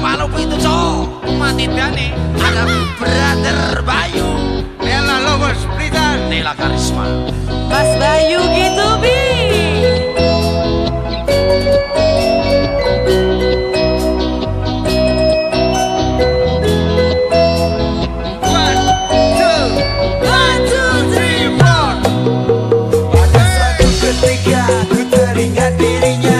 palu itu cok. Mati dani ada brother Bayu. Nela Lovers Blitar Nela Karisma. Mas Bayu gitu bi. Ketika Ku teringat dirinya.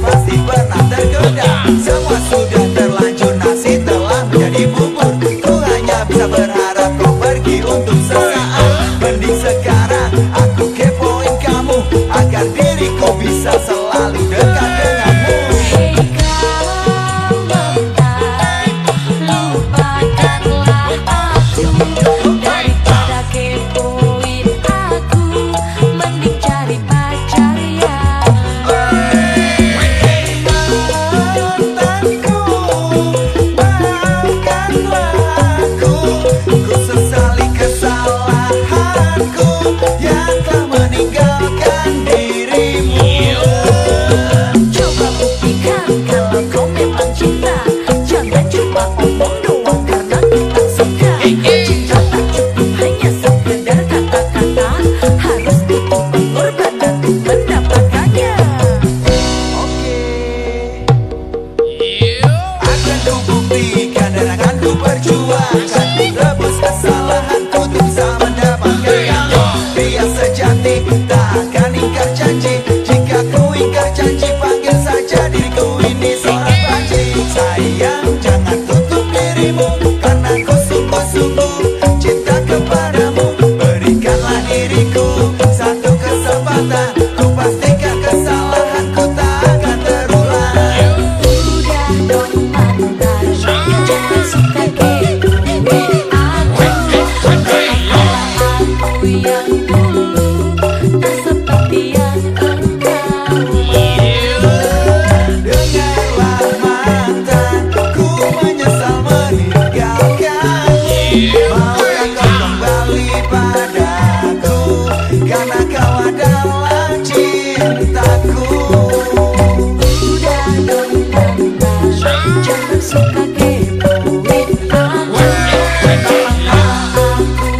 Jericho.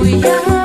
we are.